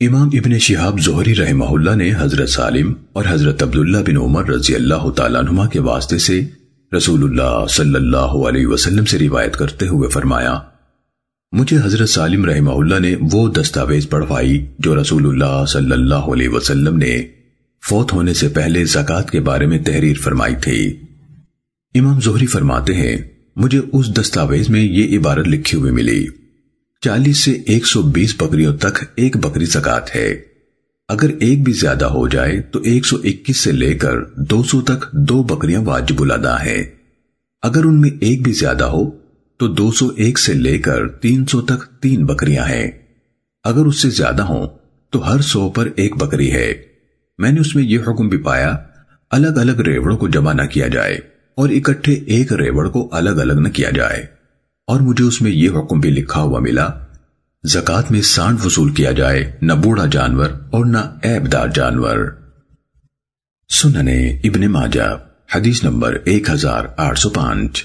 امام ابن شہاب زہری رحمہ اللہ نے حضرت سالم اور حضرت عبداللہ بن عمر رضی اللہ تعالیٰ عنہ کے واسطے سے رسول اللہ صلی اللہ علیہ وسلم سے روایت کرتے ہوئے فرمایا، مجھے حضرت سالم رحمہ اللہ نے وہ دستاویز پڑھوائی جو رسول اللہ صلی اللہ علیہ وسلم نے فوت ہونے سے پہلے زکاة کے بارے میں تحریر فرمائی تھی۔ امام زہری فرماتے ہیں، مجھے اس دستاویز میں یہ عبارت لکھی ہوئے ملی۔ چالیس سے ایک سو بیس بکریوں تک ایک بکری زکات ہے۔ اگر ایک بھی زیادہ ہو جائے تو ایک سو اکیس سے لے کر دو سو تک دو بکریاں واجب لا ہے اگر ان میں ایک بھی زیادہ ہو تو دو سو ایک سے لے کر تین سو تک تین بکریاں ہیں۔ اگر اس سے زیادہ ہوں تو ہر سو پر ایک بکری ہے۔ میں نے اس میں یہ رقم بھی پایا، الگ الگ ریوڑوں کو جمع نہ کیا جائے اور اکٹھے ایک ریوڑ کو الگ الگ نہ کیا جائے۔ اور مجھے اس میں یہ حکم بھی لکھا ہوا ملا زکات میں سانڈ وصول کیا جائے، نہ بوڑھا جانور اور نہ عیب دار جانور۔ سننے ابن ماجہ، حدیث نمبر ایک ہزار آٹھ سو پانچ۔